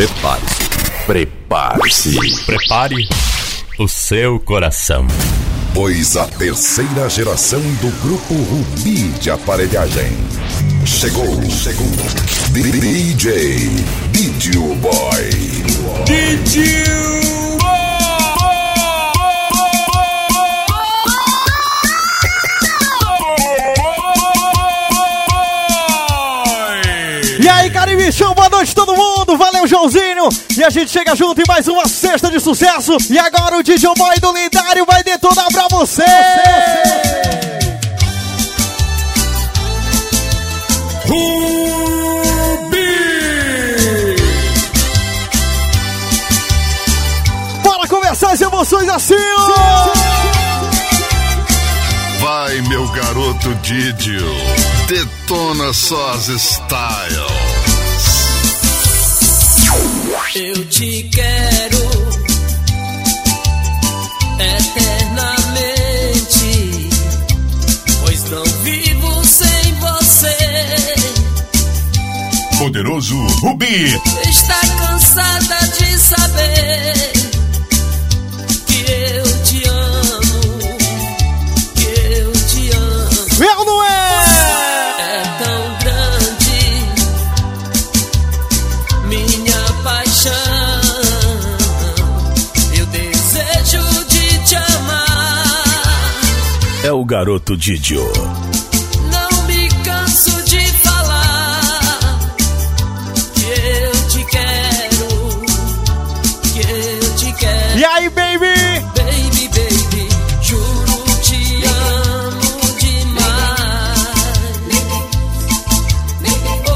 Prepare-se. Prepare-se. Prepare o seu coração. Pois a terceira geração do grupo Rubi de aparelhagem chegou, chegou. DJ Didio Boy. Didio noite todo mundo, valeu Joãozinho! E a gente chega junto em mais uma cesta de sucesso. E agora o DJ Boy do lendário vai detonar pra você! Rubi! Bora começar as emoções assim, ó! Vai, meu garoto Didio. Detona só as styles. Eu te quero eternamente, pois não vivo sem você. Poderoso Rubi! Está cansada de saber garoto Didio. Não me canso de falar que eu te quero, que eu te quero. E aí, baby? Baby, baby, juro te amo demais.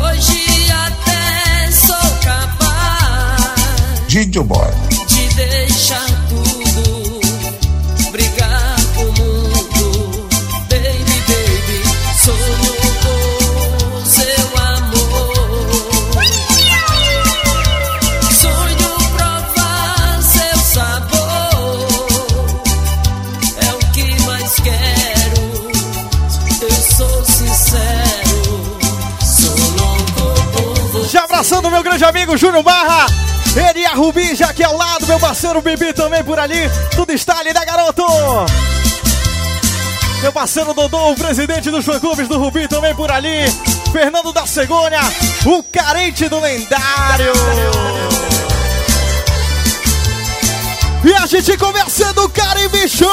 Hoje até sou capaz Didio Boy. Grande amigo Júnior Barra. Ele e a Rubi já aqui ao lado, meu parceiro Bibi também por ali. Tudo está ali, né, garoto? Meu parceiro Dodô, o presidente dos fã-clubes do Rubi também por ali. Fernando da Cegonha, o carente do lendário. E a gente conversando, Caribe Show!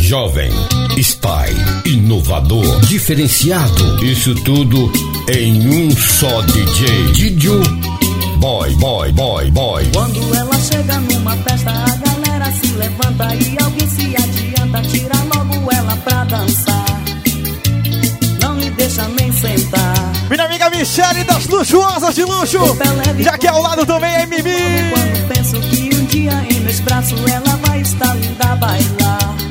Jovem, style, inovador, diferenciado. Isso tudo em um só DJ. Didio Boy, boy, boy, boy. Quando ela chega numa festa, a galera se levanta e alguém se adianta, tira logo ela pra dançar. Não me deixa nem sentar. Michele das Luxuosas de Luxo. Já que ao lado também é Mimi. Quando penso que um dia em meus braços ela vai estar linda a bailar.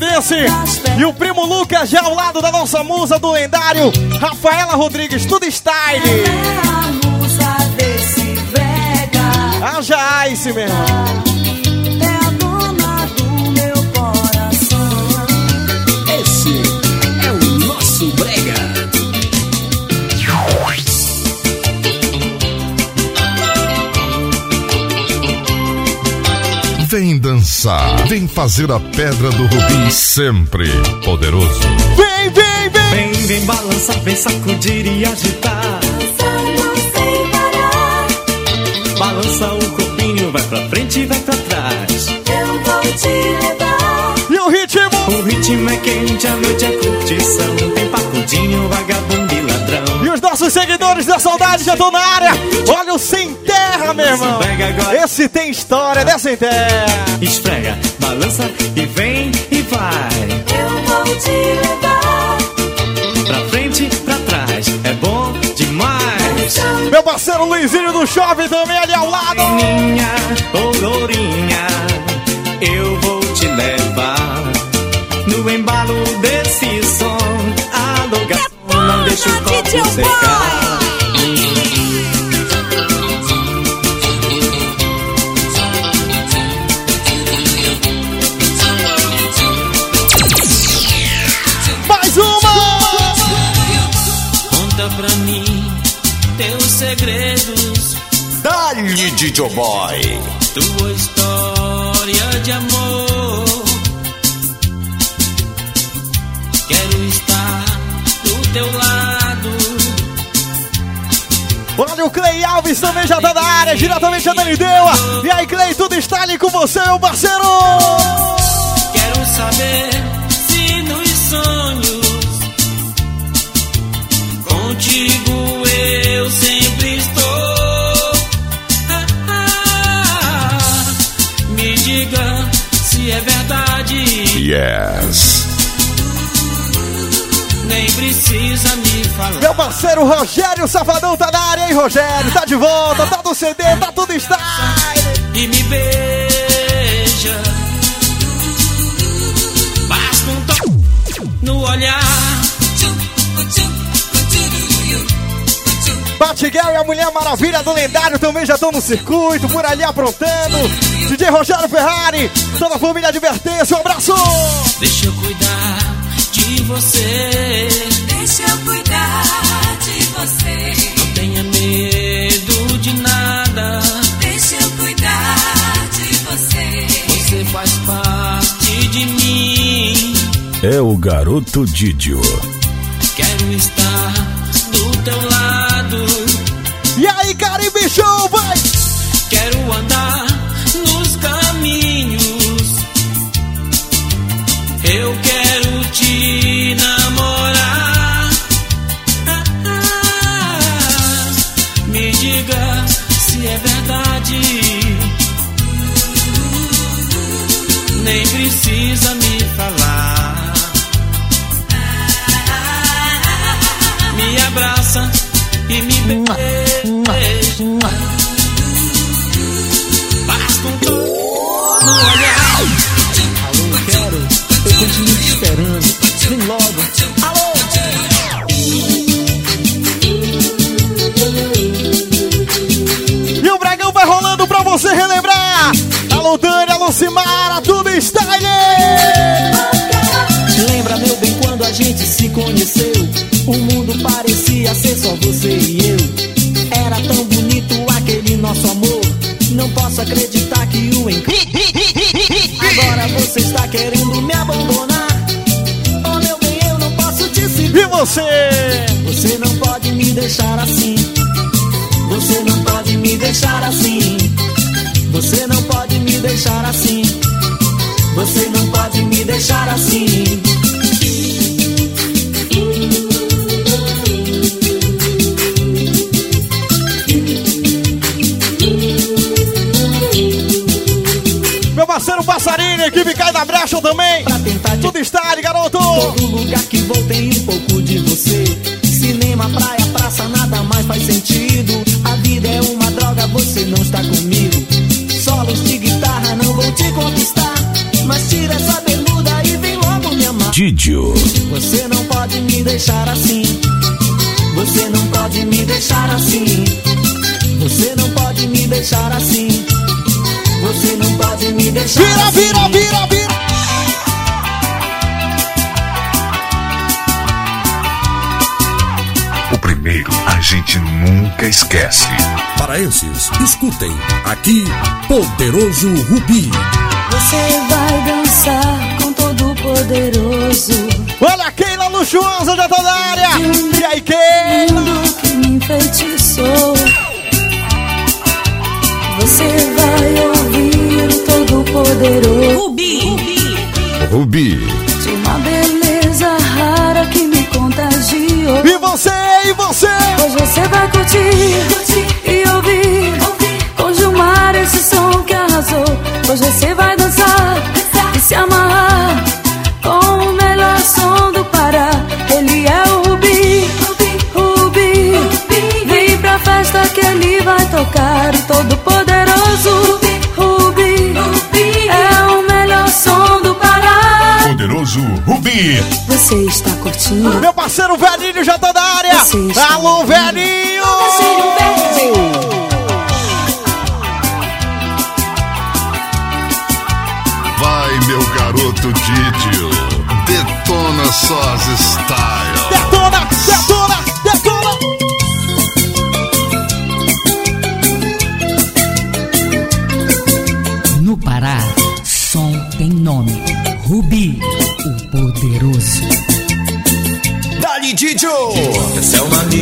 Vidência! E o primo Lucas já ao lado da nossa musa do lendário, Rafaela Rodrigues, tudo style! É. Haja Ice, meu irmão! Vem dançar, vem fazer a pedra do Rubim sempre poderoso. Vem, vem, vem! Vem, vem balançar, vem sacudir e agitar. Dançando sem parar. Balança o corpinho, vai pra frente e vai pra trás. Eu vou te levar. E o ritmo? O ritmo é quente, a noite é curtição. Tem pacudinho, vagabundo e ladrão. E os nossos seguidores da saudade já estão na área. Olha o centésimo irmão. Esse tem história, né, Sem Terra? Esfrega, balança e vem e vai. Eu vou te levar. Pra frente, pra trás, é bom demais. Meu parceiro Luizinho do Shopping também ali ao lado. Minha ourorinha, eu vou te levar. No embalo desse som, alô garçom, não deixa o copo secar. DJ Boy. tua história de amor. Quero estar do teu lado. Olha o Clay Alves também já tá na área, diretamente a Dani Deua. E aí, Clay, tudo está ali com você, meu parceiro! Quero saber Yes. nem precisa me falar. Meu parceiro Rogério Safadão tá na área, hein, Rogério? Tá de volta, tá no CD, tá tudo está. e me beija. Basta um toque no olhar. Batiguel e a Mulher Maravilha do Lendário também já estão no circuito, por ali aprontando. DJ Rogério Ferrari, toda a família Advertência, um abraço! Deixa eu cuidar de você. Deixa eu cuidar de você. Não tenha medo de nada. Deixa eu cuidar de você. Você faz parte de mim. É o garoto Didio. Quero estar do teu lado. E aí, Caribe Show, vai! E. Basta um toque no. Alô, quero, eu continuo te esperando. Vem logo. ontem. Aqui, Poderoso Rubi. Você vai dançar com todo poderoso. Olha, Keila luxuosa da tá toda área. E aí, Keila? que me enfeitiçou. Você vai ouvir todo poderoso. Rubi. Rubi. De uma beleza rara que me contagiou. E você, e você? Hoje você vai curtir. Império Todo-Poderoso. Rubi, Rubi, é o melhor som do Pará. Poderoso Rubi. Você está curtindo? Meu parceiro velhinho já tá na área. Alô, velhinho! Vai, meu garoto Didio, detona só as style.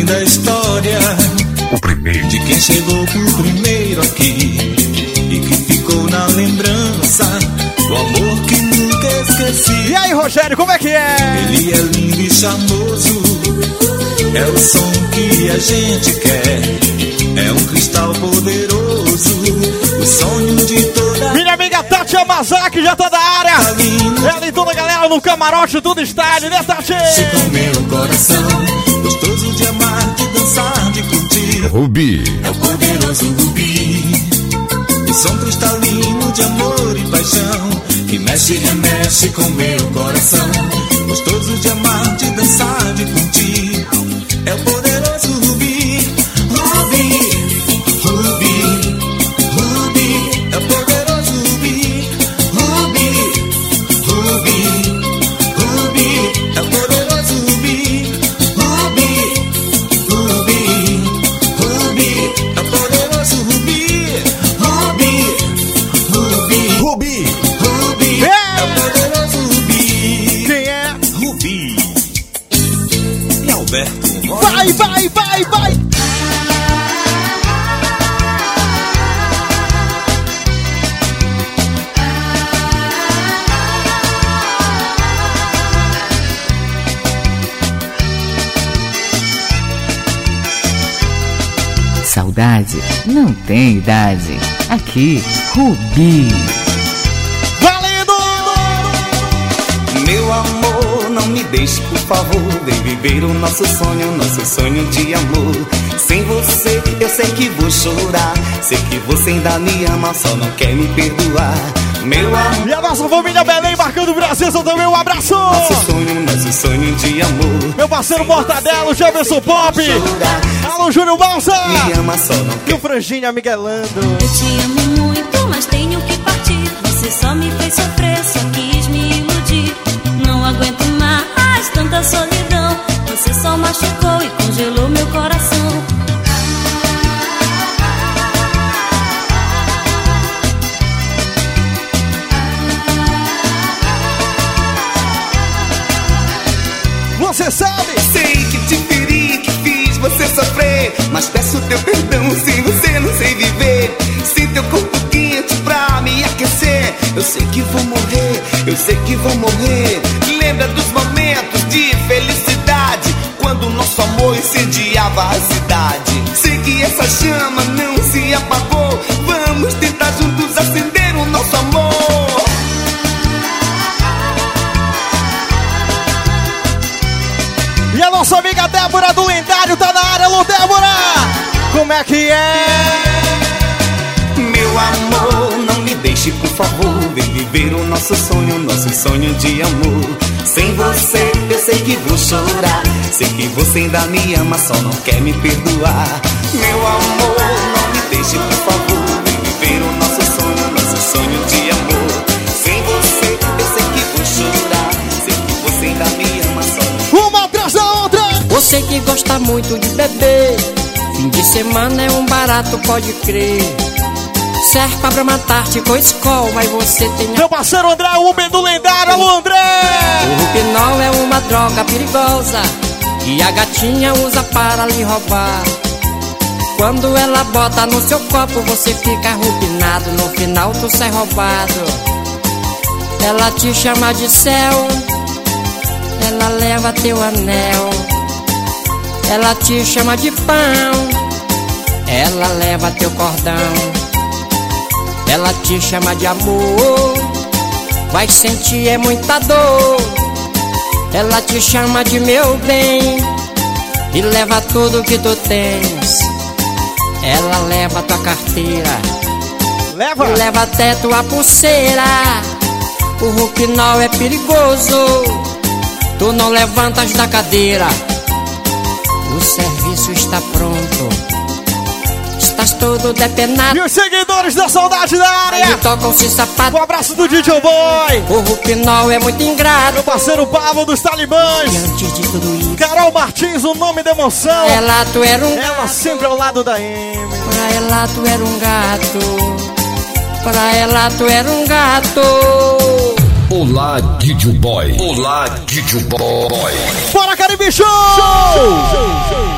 Linda história O primeiro. de quem chegou por primeiro aqui e que ficou na lembrança do amor que nunca esqueci. E aí, Rogério, como é que é? Ele é lindo e charmoso, é o som que a gente quer. É um cristal poderoso, o sonho de toda Minha amiga Tati Amazaki já tá. Ela e toda a galera no camarote, tudo style, né, Tati? Ao meu coração, gostoso de amar, de dançar, de curtir. Rubi, É o poderoso rubi, o som cristalino de amor e paixão que mexe e remexe com meu coração. Gostoso de amar, de dançar, de curtir. Saudade não tem idade. Aqui, Rubi. Valendo! Meu amor, não me deixe, por favor. Vem viver o nosso sonho, nosso sonho de amor. Sem você, eu sei que vou chorar. Sei que você ainda me ama, só não quer me perdoar. Meu amor. E a nossa família Belém marcando presença também, um abraço! Nosso sonho, nosso sonho de amor. Meu parceiro Mortadelo, Jefferson Pop! Alô, Júnior Balsa! Me ama, só não E quer. o Franginha Miguelando. Eu te amo muito, mas tenho que partir. Você só me fez sofrer, só quis me iludir. Não aguento mais tanta solidão. Você só machucou e congelou meu coração. Sofrer. Mas peço teu perdão sem você não sei viver. Sem teu corpo quente pra me aquecer. Eu sei que vou morrer, eu sei que vou morrer. Lembra dos momentos de felicidade. Quando nosso amor incendiava a cidade. Sei que essa chama não se apagou. Vamos tentar juntos acender o nosso amor. E a nossa amiga Débora do Lendário tá na alô Débora! Como é que é? Meu amor, não me deixe, por favor. Vem viver o nosso sonho, nosso sonho de amor. Sem você, eu sei que vou chorar. Sei que você ainda me ama, só não quer me perdoar. Meu amor, não me deixe, por favor. Gosta muito de beber, fim de semana é um barato, pode crer. Serpa pra matar-te com escola, mas você tem a... Meu parceiro André Uber do Lendário, alô André! O Rupinol é uma droga perigosa que a gatinha usa para lhe roubar. Quando ela bota no seu copo, você fica rupinado, no final tu sai roubado. Ela te chama de céu, ela leva teu anel. Ela te chama de pão, ela leva teu cordão. Ela te chama de amor, vai sentir é muita dor. Ela te chama de meu bem e leva tudo que tu tens. Ela leva tua carteira, Leva! leva até tua pulseira. O Ruquinol é perigoso, Tu não levantas da cadeira. Está pronto. Estás todo depenado. E os seguidores da saudade da área. tocam-se sapato. Um abraço do DJ Boy. O Rupinol é muito ingrato. Meu parceiro Pablo dos Talibãs. E antes de tudo isso, Carol Martins, o nome da emoção. ela tu era um Ela sempre ao lado da M. Pra ela tu era um gato. Pra ela tu era um gato. Olá, Didio Boy. Olá, Didio Boy. Bora, Caribe Show!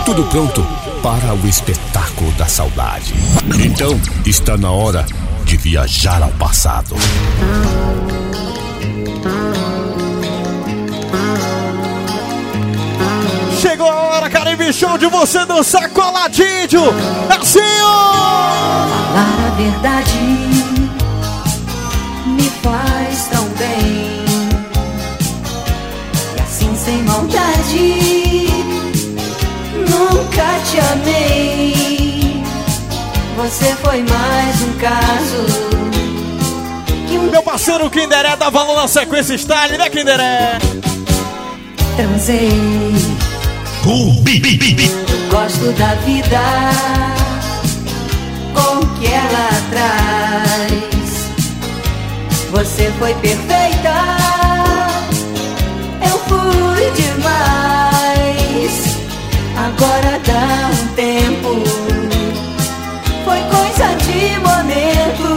Tudo pronto para o espetáculo da saudade. Então, está na hora de viajar ao passado. Chegou a hora, Caribe Show, de você dançar coladinho. Assim, ó. Falar a verdade sem maldade, nunca te amei. Você foi mais um caso que um Meu parceiro Kinderé dá valor na sequência style, né, Kinderé? transei. Gosto da vida com o que ela traz. Você foi perfeita, demais. Agora dá um tempo, foi coisa de momento.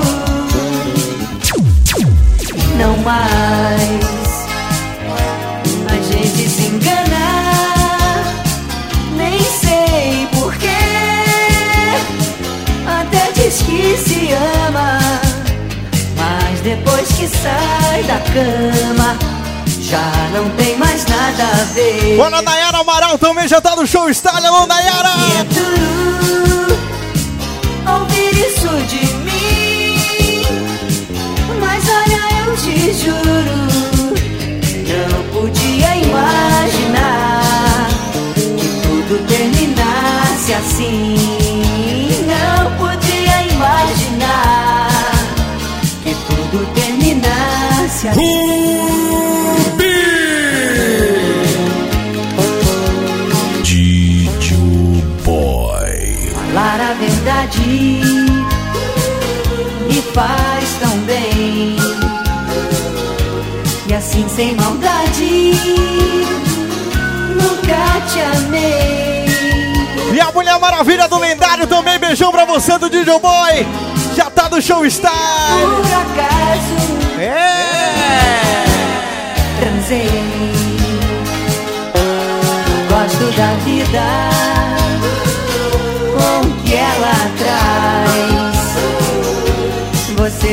Não mais. A gente se engana, nem sei porquê. Até diz que se ama, mas depois que sai da cama, já não tem mais nada a ver. Bora, Nayara Amaral também já tá no show style, alô, Nayara! É duro ouvir isso de mim. Mas olha, eu te juro, não podia imaginar que tudo terminasse assim. Não podia imaginar que tudo terminasse assim. Faz tão bem. E assim sem maldade, nunca te amei. E a Mulher Maravilha do lendário também, beijão pra você do DJ Boy! Já tá no show style! Por acaso É! transei. Gosto da vida com que ela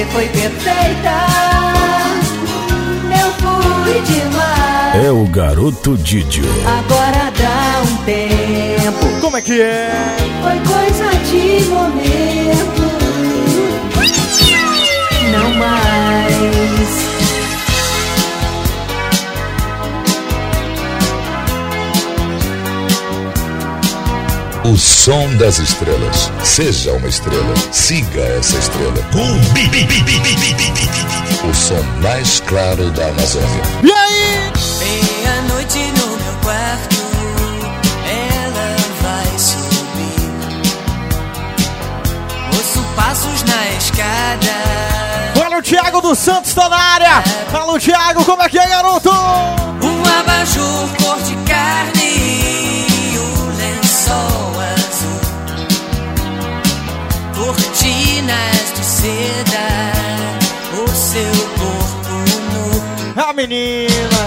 Você foi perfeita, eu fui demais. É o garoto Didio. Agora dá um tempo, Como é que é? foi coisa de momento. Não mais. O som das estrelas. Seja uma estrela. Siga essa estrela. O som mais claro da Amazônia. E aí? Meia-noite no meu quarto, ela vai subir. Ouço passos na escada, Olha o Thiago dos Santos tá na área! Fala, Thiago, como é que é, garoto? um abajur cor de carne Cortinas de seda, o seu corpo nu. A menina!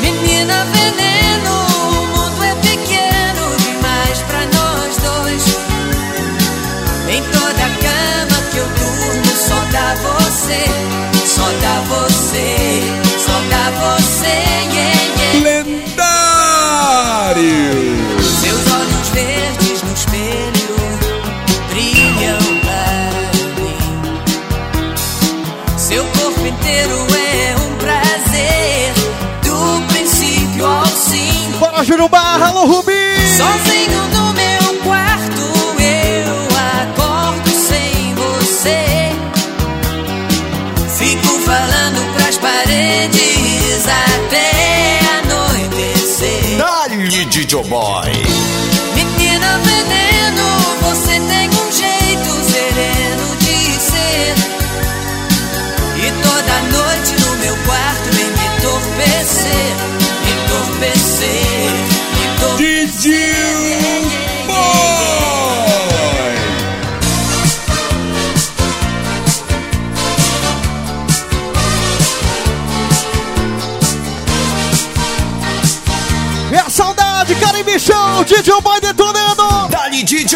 Menina veneno, o mundo é pequeno demais pra nós dois. Em toda a cama que eu durmo, só dá você, só dá você, só dá você, yeah, yeah. Lendário! Júnior Barra, alô, Rubi! Sozinho no meu quarto, eu acordo sem você. Fico falando pras paredes até a Dali DJ Boy. Menina veneno, você tem um jeito sereno de ser. E toda noite no meu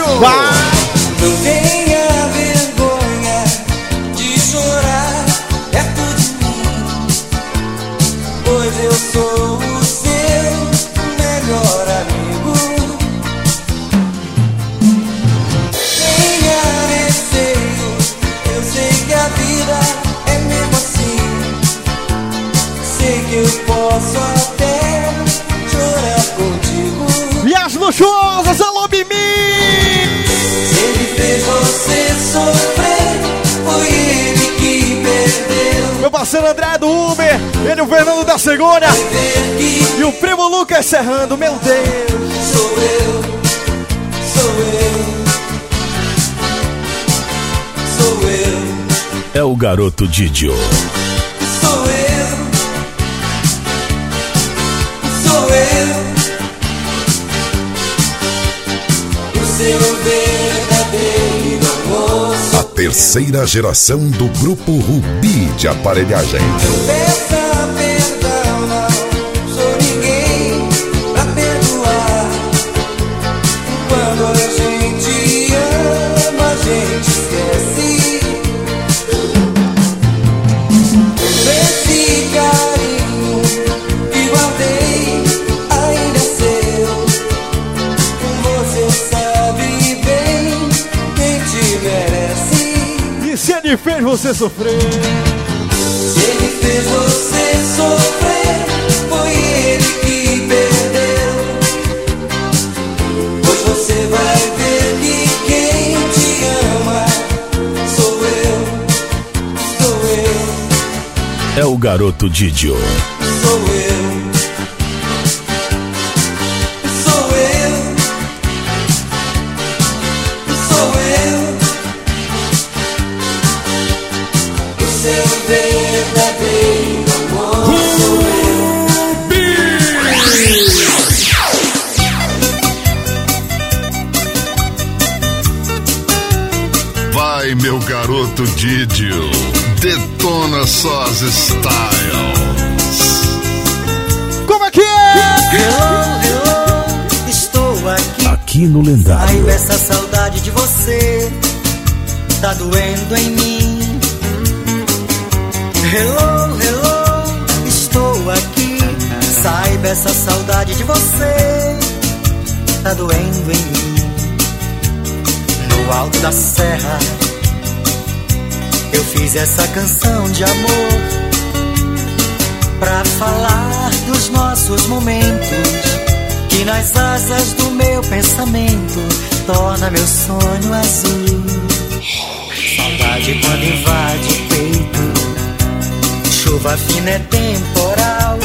Dali DJ. Cegonha. E o primo Lucas Serrando, meu Deus. sou eu, sou eu, sou eu, É o garoto Didio. sou eu, sou eu. O seu verdadeiro amor. A terceira geração do grupo Rubi de aparelhagem. Você sofrer? Se ele fez você sofrer, foi ele que perdeu. Pois você vai ver que quem te ama sou eu, sou eu, É o garoto Didio. sou eu. Doendo em mim. Hello, hello, estou aqui. Saiba essa saudade de você, tá doendo em mim. No alto da serra, eu fiz essa canção de amor pra falar dos nossos momentos que nas asas do meu pensamento torna meu sonho azul. Saudade quando invade o peito, chuva fina é temporal.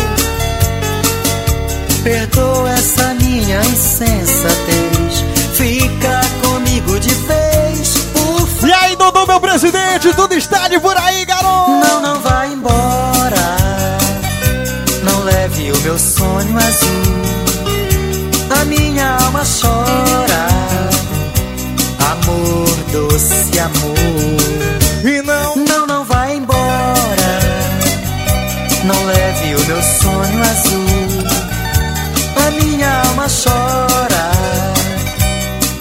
Perdoa essa minha insensatez, fica comigo de vez, por favor. E aí, Dodô, meu presidente, tudo está de por aí, garoto? Não, não vai embora. Não leve o meu sonho azul. A minha alma chora. Doce amor. E não, Não, não vai embora. Não leve o meu sonho azul. A minha alma chora.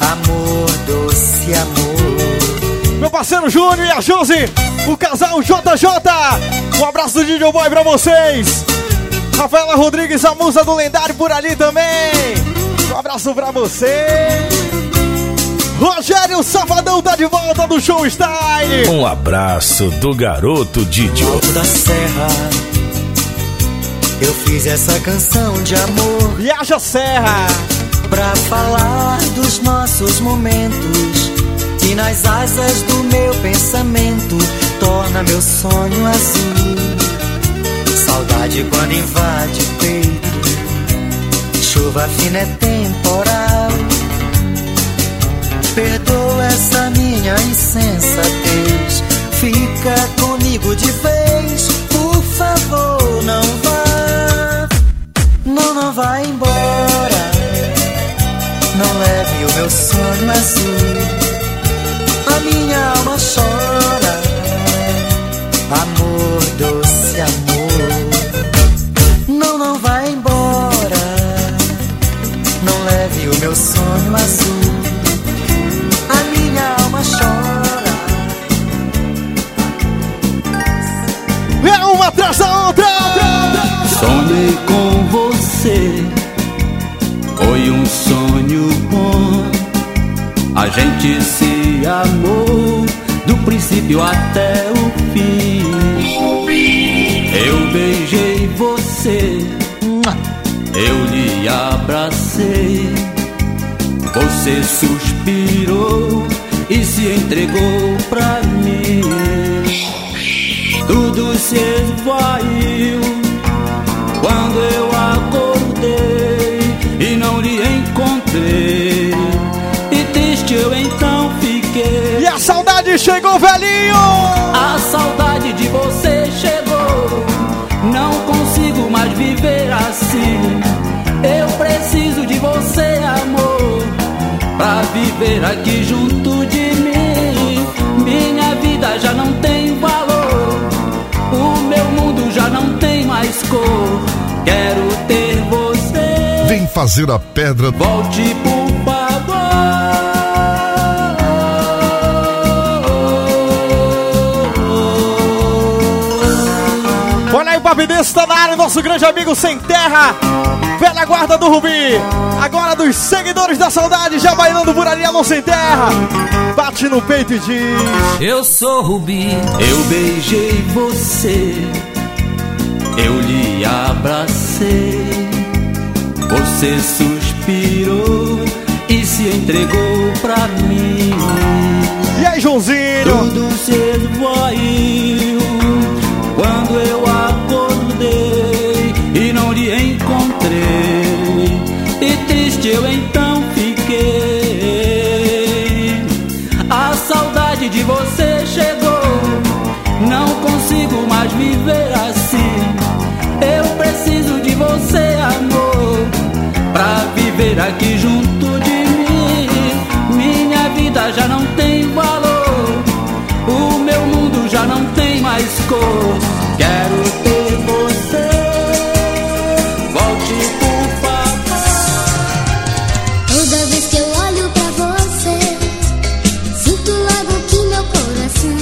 Amor, doce amor. meu parceiro Júnior e a Josi, o casal JJ. Um abraço do DJ Boy pra vocês. Rafaela Rodrigues, a musa do lendário por ali também. Um abraço pra você. Rogério Safadão tá de volta do Show Style. Um abraço do garoto Didio. alto da serra. Eu fiz essa canção de amor E haja Serra. pra falar dos nossos momentos que nas asas do meu pensamento torna meu sonho azul. Saudade quando invade o peito, chuva fina é temporal. Perdoa essa minha insensatez. Fica comigo de vez, por favor, não vá. Não, não vá embora. Não leve o meu sonho azul. A minha alma chora. Amor, doce amor. Não, não vá embora. Não leve o meu sonho azul. Da outra! Sonhei com você, foi um sonho bom. A gente se amou do princípio até o fim. Eu beijei você, eu lhe abracei. Você suspirou e se entregou pra mim. Tudo se esvaiu quando eu acordei e não lhe encontrei. E triste eu então fiquei. E a saudade chegou, velhinho! A saudade de você chegou. Não consigo mais viver assim. Eu preciso de você, amor, pra viver aqui junto de Quero ter você. Vem fazer a pedra. Volte, por favor. Olha aí, o Papidense tá na área, nosso grande amigo sem terra. Velha guarda do Rubi. Agora dos seguidores da saudade, já bailando por ali, alô sem terra. Bate no peito e diz: Eu sou Rubi. Eu beijei você. Eu lhe abracei. Você suspirou e se entregou pra mim. E aí, Joãozinho? Tudo se esvaiu quando eu acordei e não lhe encontrei. E triste eu então fiquei. A saudade de você chegou. Não consigo mais viver pra viver aqui junto de mim. Minha vida já não tem valor. O meu mundo já não tem mais cor. Quero ter você. Volte, por favor. Toda vez que eu olho pra você, sinto logo que meu coração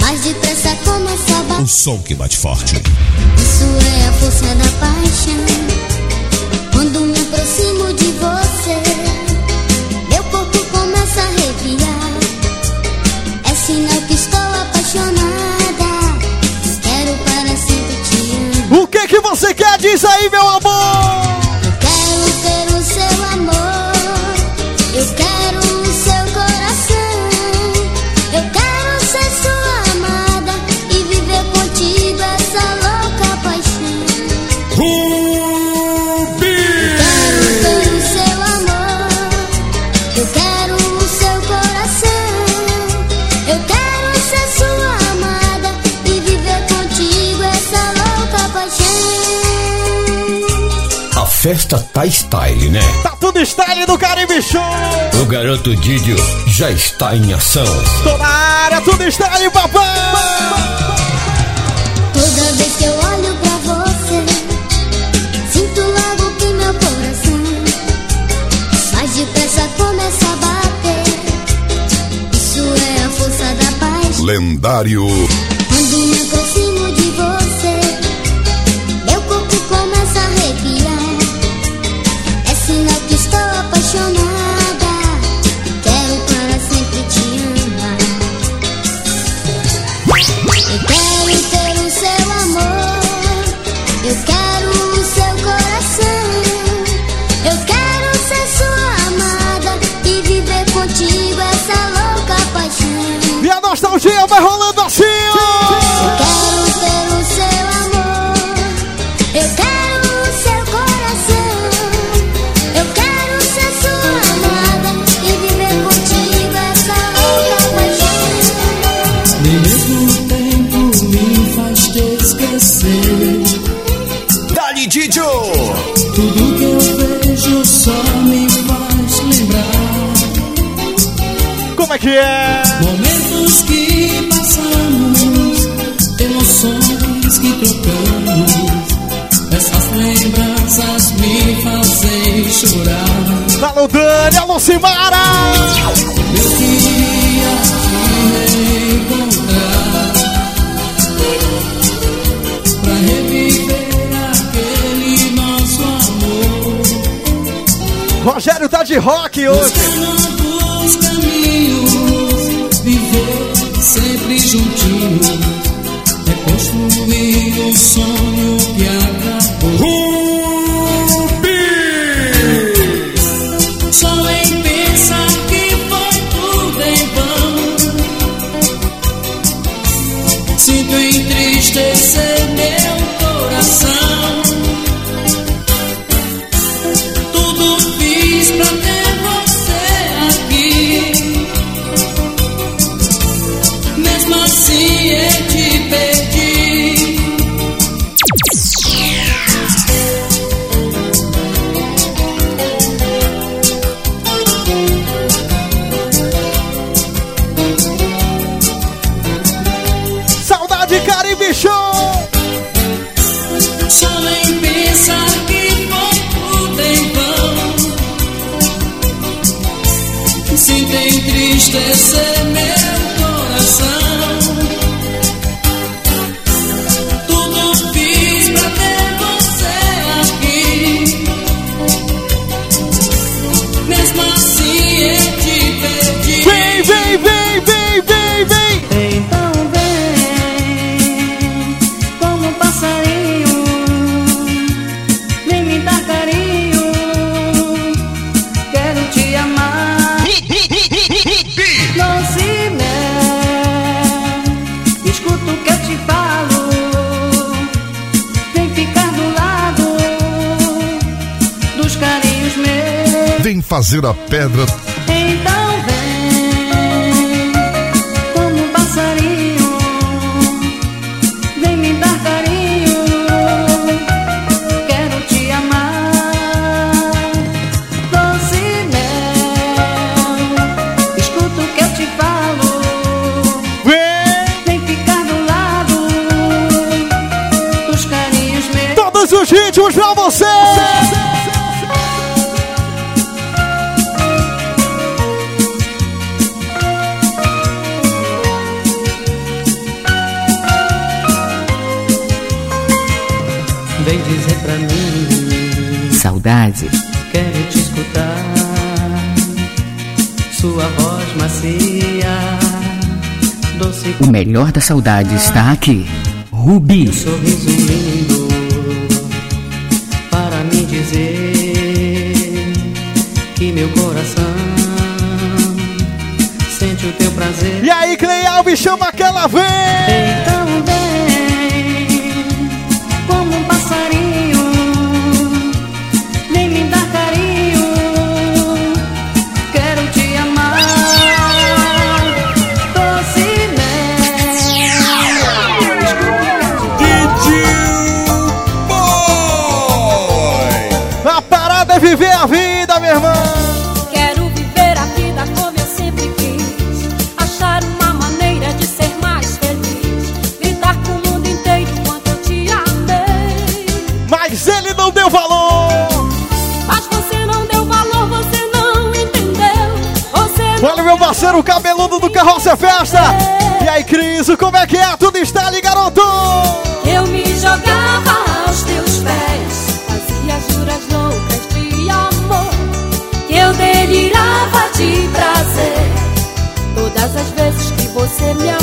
mais depressa começa a bater. O som que bate forte. Isso é a força da paixão. Diz aí, meu amor! Festa tá style, né? Tá tudo style do Caribe Show! O garoto Didio já está em ação. Tô na área, tudo style, papai! Toda vez que eu olho pra você, sinto logo que meu coração mais depressa começa a bater. Isso é a força da paz. Lendário. que é? Momentos que passamos, emoções que trocamos, essas lembranças me fazem chorar. Alô, Dani, alô, Simara! Eu queria te reencontrar pra reviver aquele nosso amor. Rogério tá de rock hoje. pedra melhor da saudade está aqui. Rubi. Um sorriso lindo para me dizer que meu coração sente o teu prazer. E aí, Clay Alves, chama aquela vez! Então, parceiro cabeludo do Carroça é Festa. E aí, Criso, como é que é? Tudo está ali, garoto? Eu me jogava aos teus pés, fazia juras loucas de amor. Eu delirava de prazer, todas as vezes que você me amou.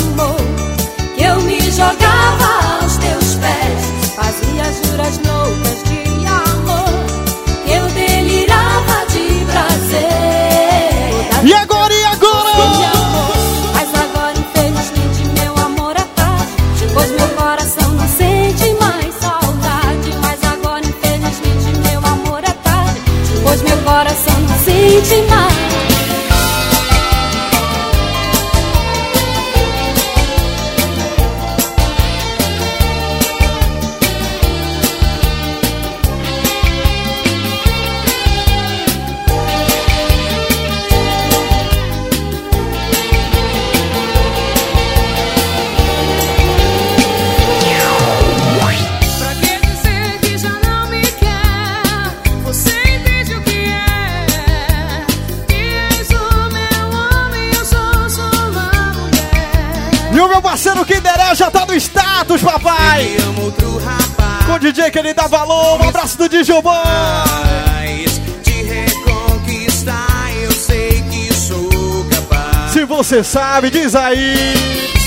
sabe, diz aí.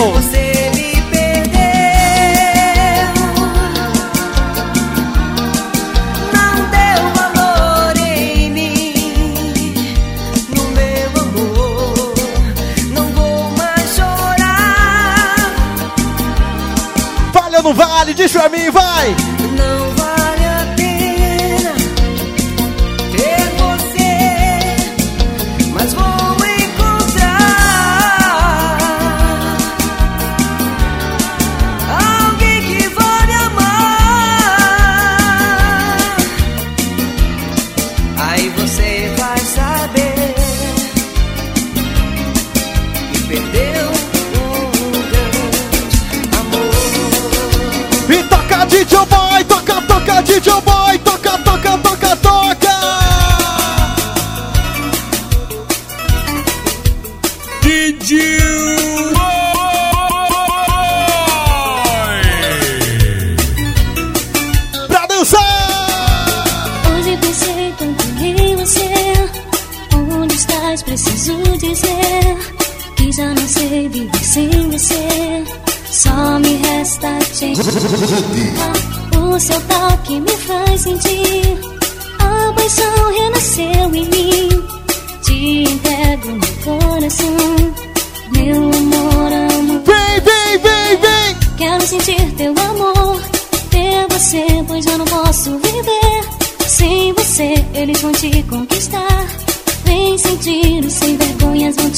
Você me perdeu. Não deu valor em mim. No meu amor, não vou mais chorar. Vale ou não vale? Diz pra mim, vai!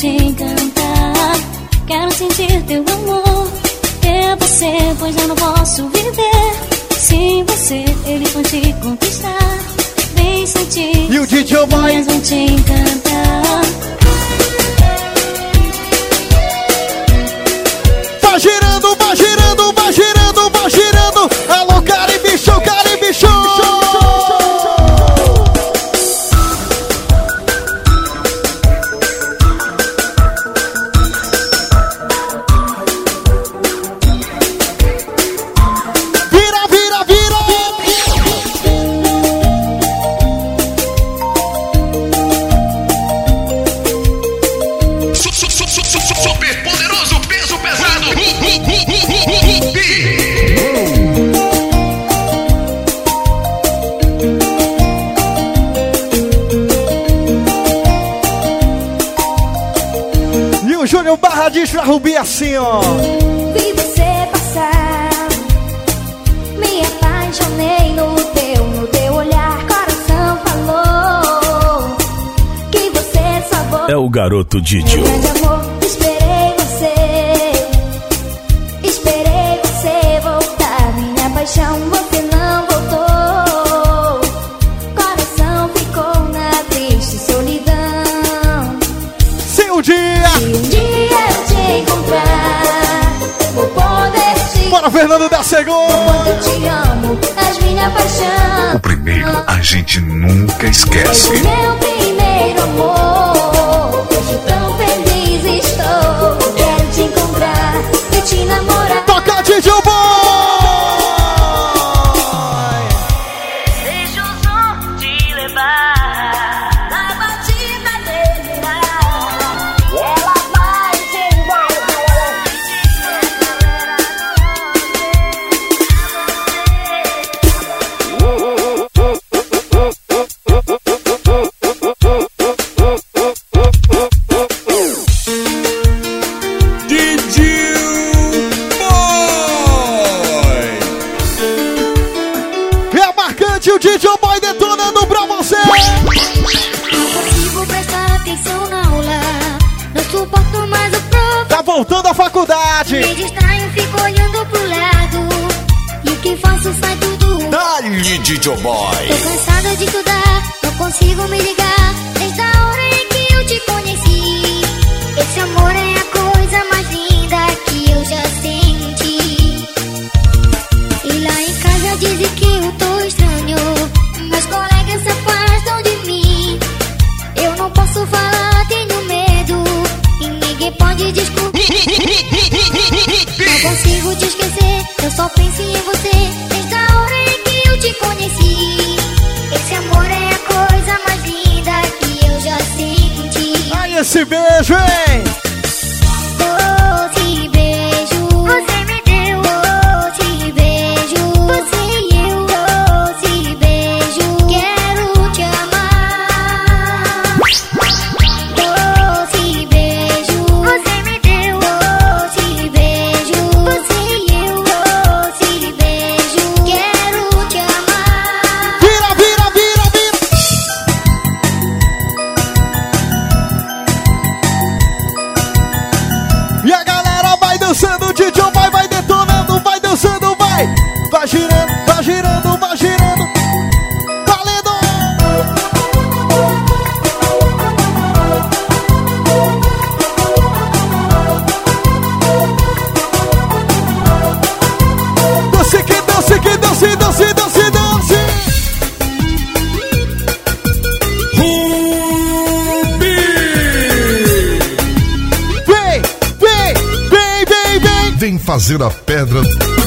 te encantar. Quero sentir teu amor. Ter você, pois eu não posso viver. Sem você, eles vão te conquistar. Vem sentir. E o DJ Boy. Eles vão te encantar. Renato Didio. Esperei você, esperei você voltar. Minha paixão, você não voltou. Coração ficou na triste solidão. Se um dia, eu te encontrar, poder te. Bora, Fernando da Segunda! O primeiro a gente nunca esquece. voltando à faculdade. Me distraio, fico olhando pro lado. E o que faço sai tudo. Dali, DJ Boy. Tô cansada de estudar, não consigo me ligar. Desde a hora em que eu te conheci. Esse amor é pode desculpar. Não consigo te esquecer, eu só penso em você. Desde a hora em que eu te conheci. Esse amor é a coisa mais linda que eu já senti. Olha esse beijo, hein? Fazer a Pedra.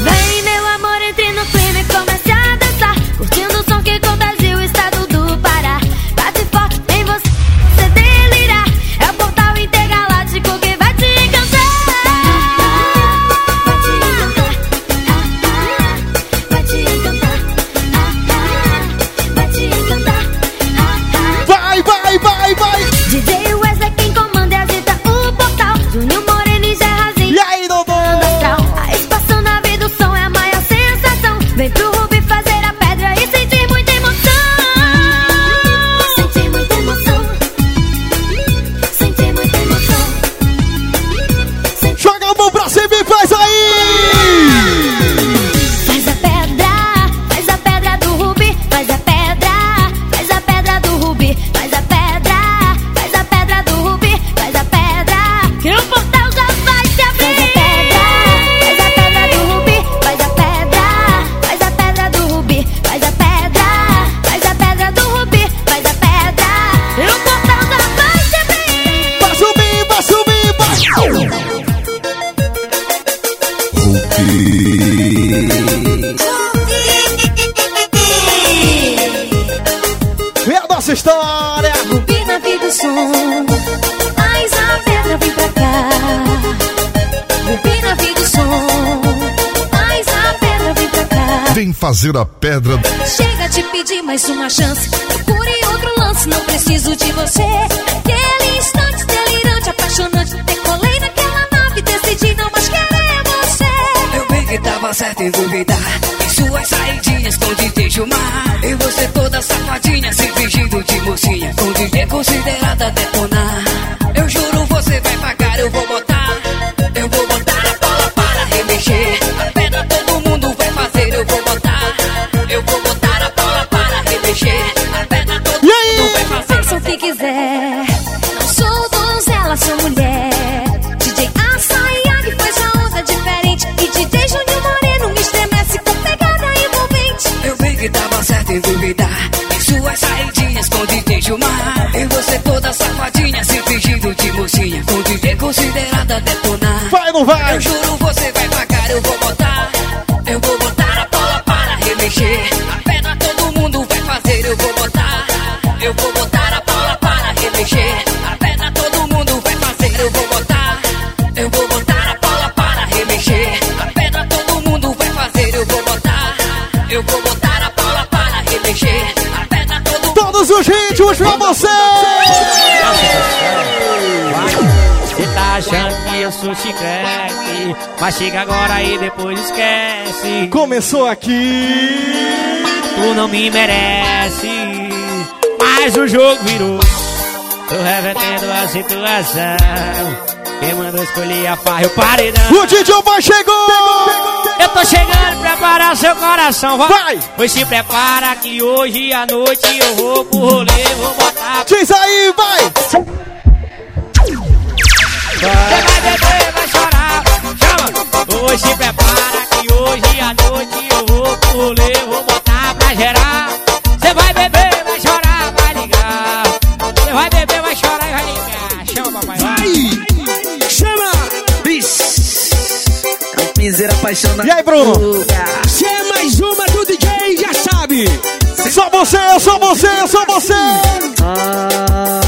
Vou com DJ considerada detonar. Vai, ou não vai? Eu juro, você vai pagar. chiclete. Mas chega agora e depois esquece. Começou aqui. Tu não me merece. Mas o jogo virou. Tô revertendo a situação. Quem mandou escolher a farra e o paredão. O DJ vai chegou! Eu tô chegando, preparar seu coração, vai! vai. Pois se prepara que hoje à noite eu vou pro rolê, vou botar. Diz aí, vai! vai. Rolê, vou botar pra gerar. Você vai beber, vai chorar, vai ligar. Você vai beber, vai chorar e vai ligar. Chama, papai. Vai! Chama! Campiseira apaixonada. E aí, Bruno? Se é mais uma do DJ, já sabe. Só você, só você, só você! Ah,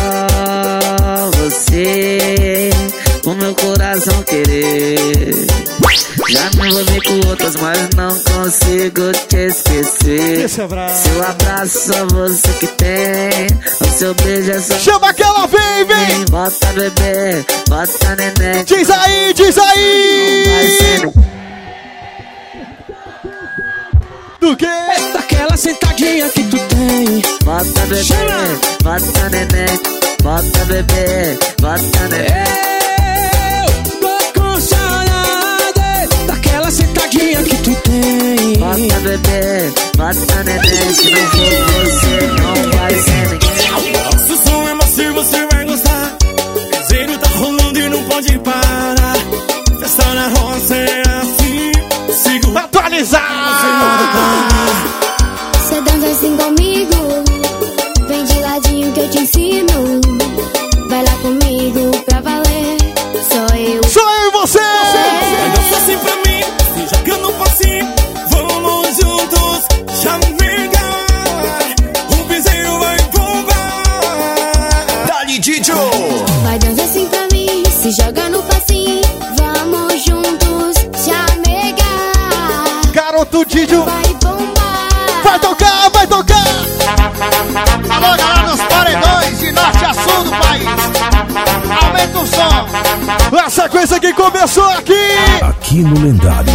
você, o meu coração querer. Já me envolvi com outras, mas não consigo te esquecer. Esse abraço. Seu abraço só você que tem. O seu beijo é só. Chama que ela vem, vem! Bota bebê, bota neném. Diz aí, diz aí! Do quê? Daquela sentadinha que tu tem. Bota bebê, Chama! bota neném. Bota bebê, bota neném. Que tu tem. Bota bebê, bota neném. Se não for você, não vai ser ninguém. Nosso som é macio, você vai gostar. Piseiro tá rolando e não pode parar. Festa na roça é assim. Sigo Atualizar! Cê dança assim comigo, vem de ladinho que eu te ensino. Vai lá comigo Didio, Vai tocar, vai tocar! Alô, galera dos paredões de norte a sul do país. Aumenta o som. A sequência que começou aqui! Aqui no lendário.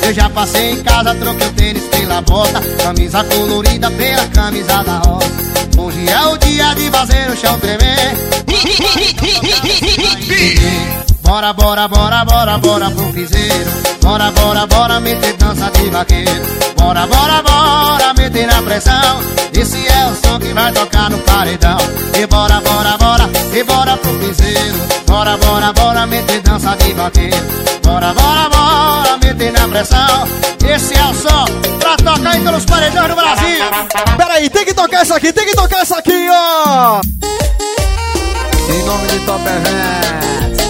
Eu já passei em casa, troquei o tênis pela bota. Camisa colorida pela camisa da roça. Hoje é o dia de fazer o chão tremer. Bora, bora, bora, bora, bora pro piseiro. Bora, bora, bora, meter dança de vaqueiro. Bora, bora, bora, meter na pressão. Esse é o som que vai tocar no paredão. E bora, bora, bora, e bora pro piseiro. Bora, bora, bora, meter dança de vaqueiro. Bora, bora, bora, meter na pressão. Esse é o som pra tocar aí pelos paredões do Brasil. Peraí, tem que tocar isso aqui, tem que tocar isso aqui, ó! Em nome de Top Event.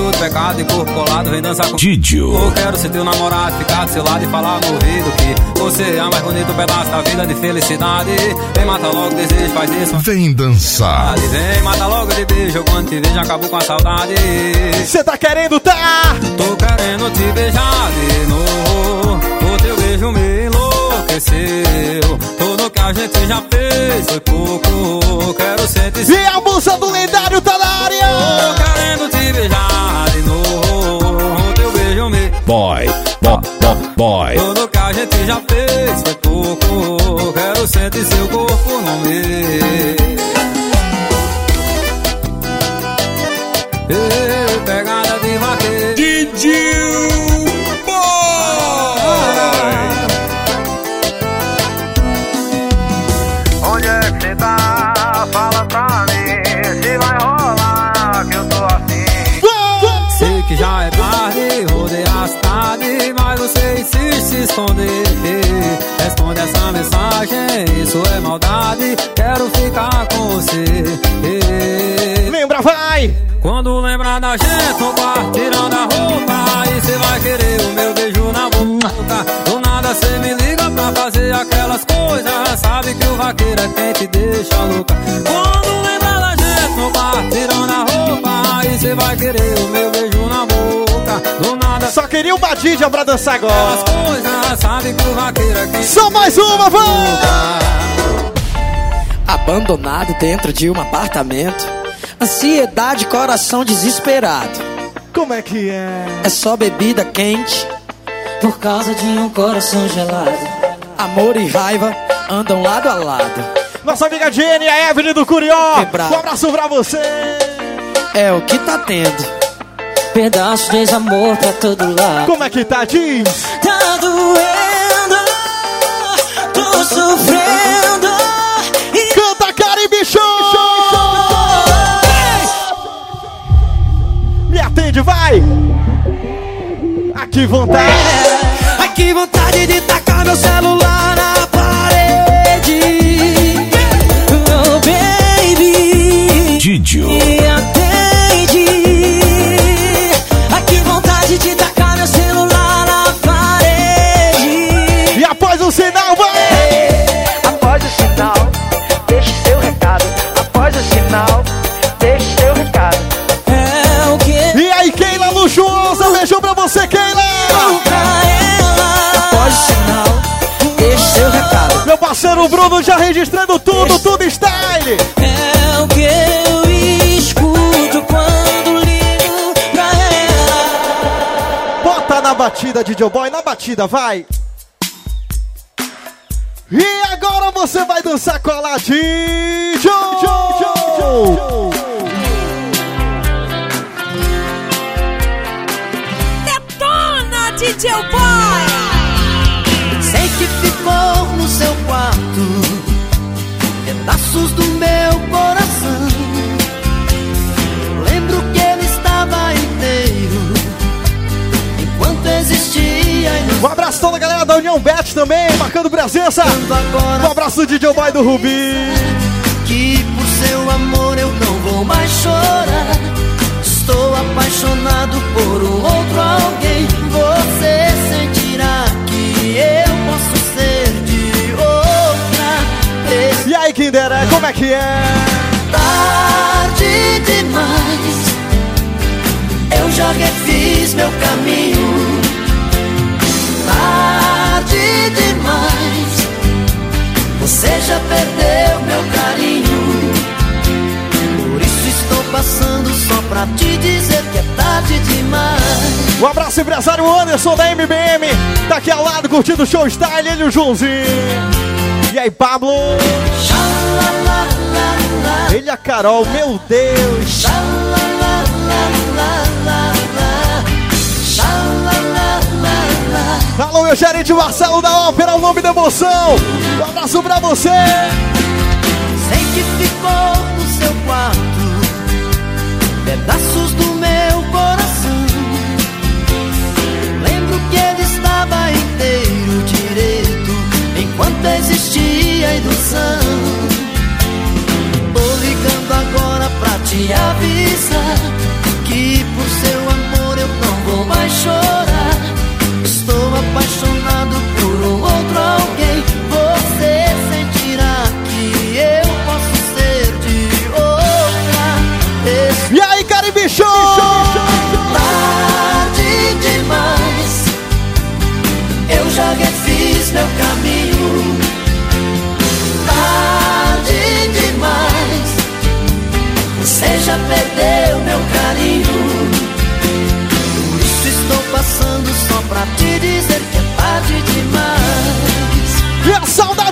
Pedaço de pecado e corpo colado vem dançar com Didio. Eu quero ser teu namorado, ficar do seu lado e falar no ouvido que você é o mais bonito pedaço da vida de felicidade. Vem, mata logo desejo, faz isso. Vem dançar. Vem, mata logo de beijo, quando te vejo acabo com a saudade. Você tá querendo tá? Tô querendo te beijar de novo. O teu beijo me enlouqueceu. Que a gente já fez foi pouco. Quero sentir. E a música do lendário tá na área! Tô querendo te beijar de novo. Teu beijo me Boy, bo, bo, boy. Tudo que a gente já fez foi pouco. Quero sentir seu corpo no meu. Esconder. Responde essa mensagem, isso é maldade. Quero ficar com você. Lembra, vai! Quando lembrar da gente no quarto, tirando a roupa, aí cê vai querer o meu beijo na boca. Do nada cê me liga pra fazer aquelas coisas. Sabe que o vaqueiro é quem te deixa louca. Quando lembrar da gente no quarto, tirando a roupa, aí cê vai querer o meu beijo na boca. Só queria uma Didia pra dançar agora! Só mais uma, vai! Abandonado dentro de um apartamento. Ansiedade, coração desesperado. Como é que é? É só bebida quente por causa de um coração gelado. Amor e raiva andam lado a lado. Nossa amiga Jenny, a Evelyn do Curió. Um abraço pra você. É o que tá tendo. Pedaço de amor pra todo lado. Como é que tá, diz? Tá doendo, tô sofrendo. E Canta Caribe Show! Me atende, vai! Aqui vontade! Ai que vontade de tacar meu celular parceiro Bruno já registrando tudo, tudo style! É o que eu escuto quando ligo pra ela. Bota na batida, DJ Boy, na batida, vai! E agora você vai dançar com a Ladijo! Detona, DJ Boy! Pedaços do meu coração. Lembro que ele estava inteiro enquanto existia Um abraço toda a galera da União Bet também, marcando presença! agora Um abraço do DJ Boy do Rubi! que por seu amor eu não vou mais chorar. Estou apaixonado por um outro alguém. Você como é que é? tarde demais. Eu já refiz meu caminho. Tarde demais. Você já perdeu meu carinho. Por isso estou passando só pra te dizer que é tarde demais. Um abraço, empresário Anderson da MBM, tá aqui ao lado curtindo o show style, ele e o Joãozinho. E aí, Pablo? Ele e a Carol, meu Deus! Alô, meu gerente Marcelo da Ópera, o nome da emoção! Um abraço pra você! Sei que ficou no seu quarto pedaços do meu coração. Lembro que ele estava inteiro direito enquanto existia ilusão. Ligando agora pra te avisar que por seu amor eu não vou mais chorar.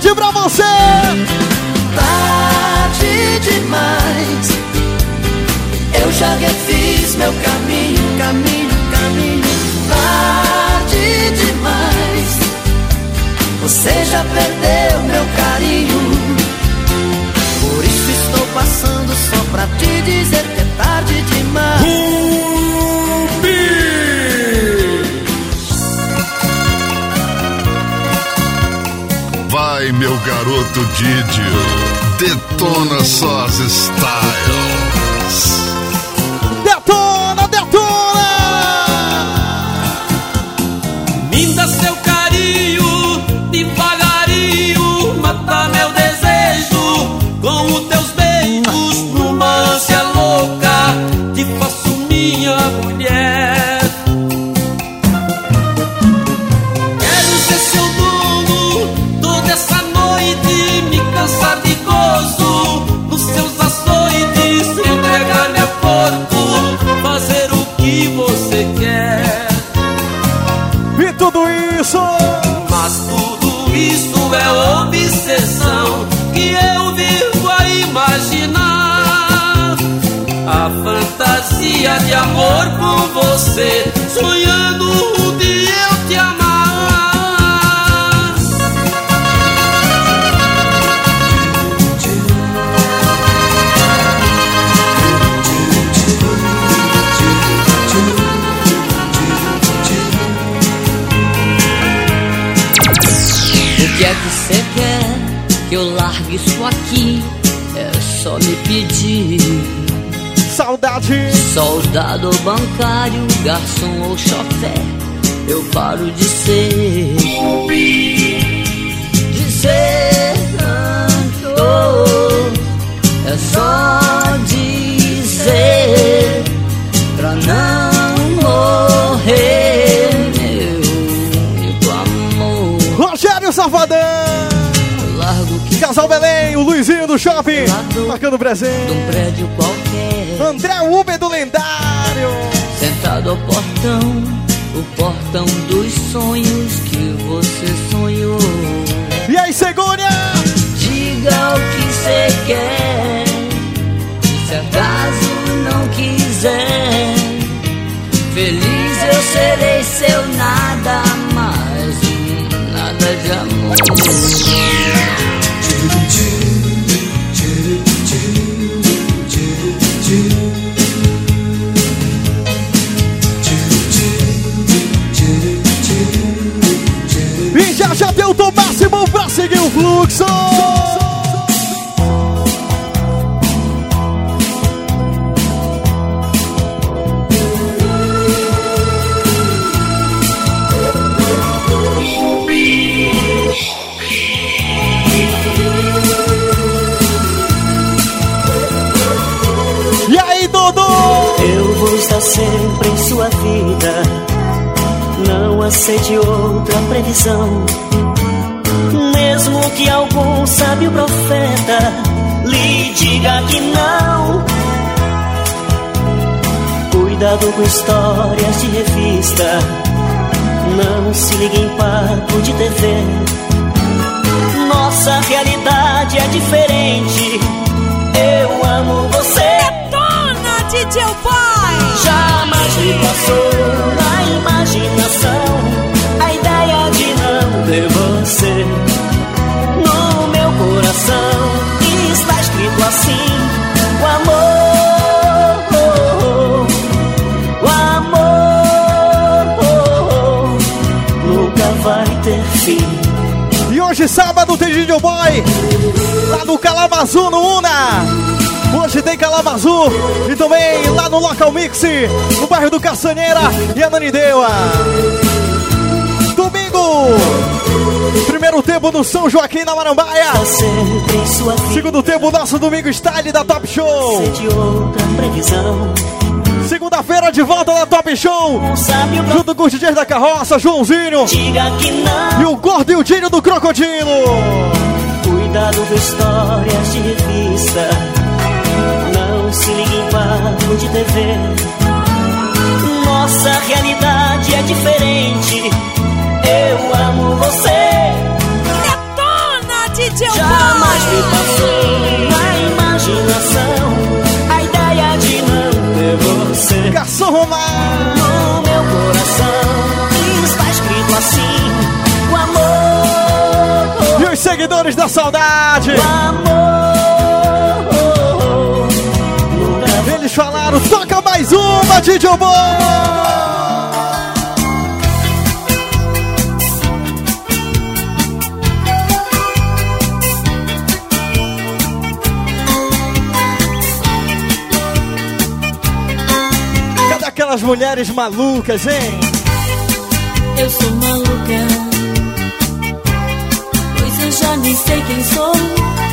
Saudade pra você! Tarde demais. Eu já refiz meu caminho, caminho, caminho. Tarde demais. Você já perdeu meu carinho. Por isso estou passando só pra te dizer que é tarde demais. Vai, garoto Didio. Detona só as de amor com você, sonhando um dia eu te amar. O que é que você quer que eu largue isso aqui? É só me pedir. Saudade! Soldado bancário, garçom ou chofé, eu paro de ser. De ser cantor. É só dizer pra não morrer, meu único amor. Rogério Safadão! Casal Belém, o Luizinho do shopping, marcando presente. Um prédio qualquer. André Uber do lendário. Sentado ao portão, o portão dos sonhos que você sonhou. E aí, Segura? Diga o que você quer. Se acaso não quiser, feliz eu serei seu nada histórias de revista. Não se ligue em papo de TV. Nossa realidade é diferente. Eu amo você. Detona, DJ Boy! Jamais me passou DJ Boy lá no Calamazu, no Una. Hoje tem Calamazu e também lá no Local Mix, no bairro do Caçaneira e Ananindeua. Domingo, primeiro tempo no São Joaquim na Marambaia. Segundo tempo, nosso Domingo Style da Top Show. Segunda-feira de volta na Top Show. Junto com os DJs da carroça, Joãozinho. E o Gordo e o Dinho do Crocodilo. Cuidado histórias de revista. Não se ligue em papo de TV. Nossa realidade é diferente. Saudade. Eles falaram, toca mais uma, DJ Boy. Cadê aquelas mulheres malucas, hein? Eu sou maluca, sei quem sou.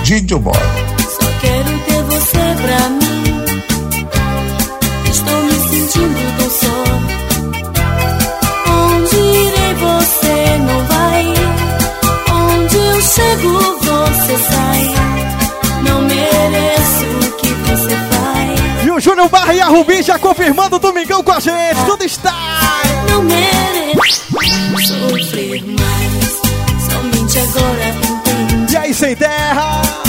Didio Boy. Só quero ter você pra mim. Estou me sentindo tão só. Onde irei você não vai. Onde eu chego você sai. Não mereço o que você faz. E o Júnior Barra e a Rubi já confirmando o Domingão com a gente. Tudo está. Não mereço. sofrer mais. Somente agora sem terra?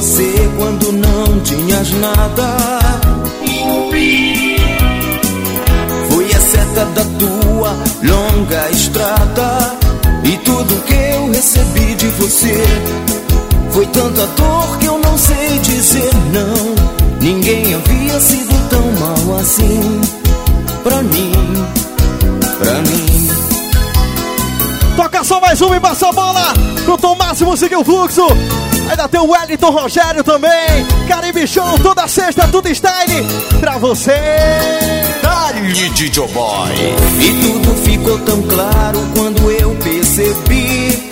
Você quando não tinhas nada. Fui a seta da tua longa estrada. E tudo que eu recebi de você foi tanta dor que eu não sei dizer não. Ninguém havia sido tão mal assim. Pra mim, pra mim. Toca só mais uma e passa a bola Máximo seguir o fluxo. Ainda tem o Wellington Rogério também. Caribe Show toda sexta, tudo style pra você. Dali DJ Boy. E tudo ficou tão claro quando eu percebi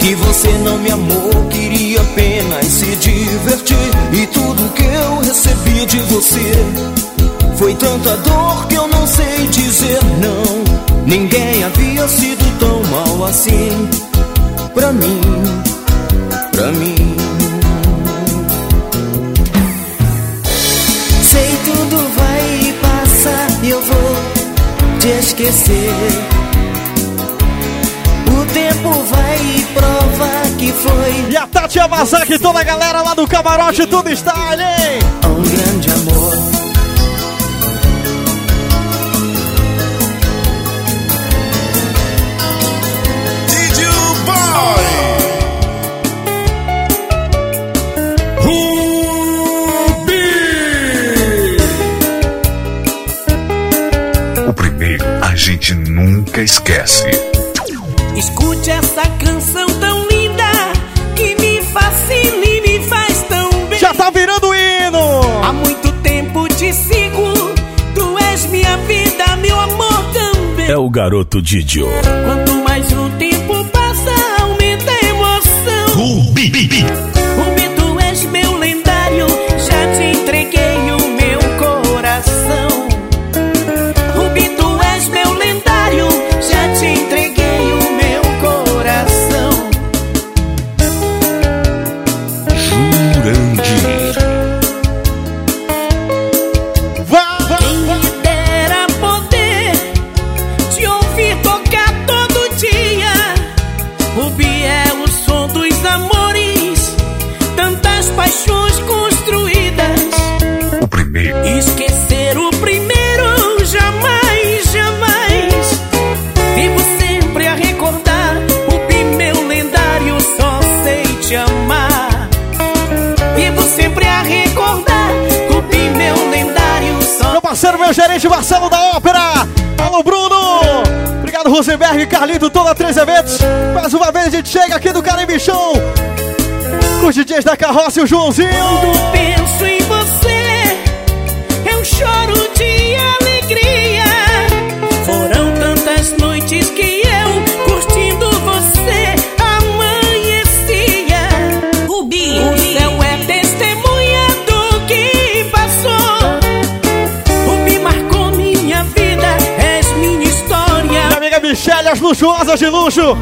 que você não me amou, queria apenas se divertir. E tudo que eu recebi de você foi tanta dor que eu não sei dizer não. Ninguém havia sido tão mal assim pra mim, pra mim. Sei tudo vai passar e eu vou te esquecer. O tempo vai provar que foi E a Tati Yamazaki, toda a galera lá do camarote, tudo style, hein? um esquece. Escute essa canção tão linda que me fascina e me faz tão bem. Já tá virando hino! Há muito tempo te sigo, tu és minha vida, meu amor também. É o garoto Didio. Quanto mais o tempo passa, aumenta a emoção. Rubi. Rubi, tu os DJs da carroça e o Joãozinho. Quando penso em você, eu choro de alegria. Foram tantas noites que eu, curtindo você, amanhecia. Rubi, o céu é testemunha do que passou. Rubi marcou minha vida, és minha história. Minha amiga Michelle, as luxuosas de luxo.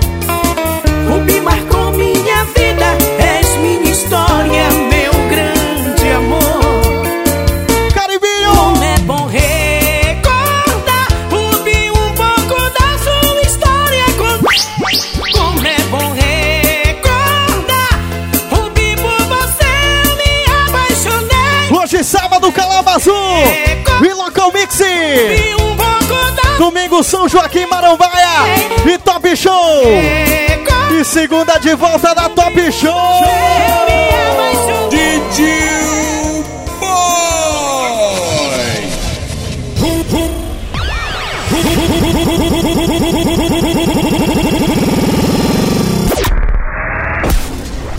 Local Mix. Domingo, São Joaquim, Marambaia. E Top Show. E segunda de volta da Top Show. DJ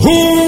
Boy.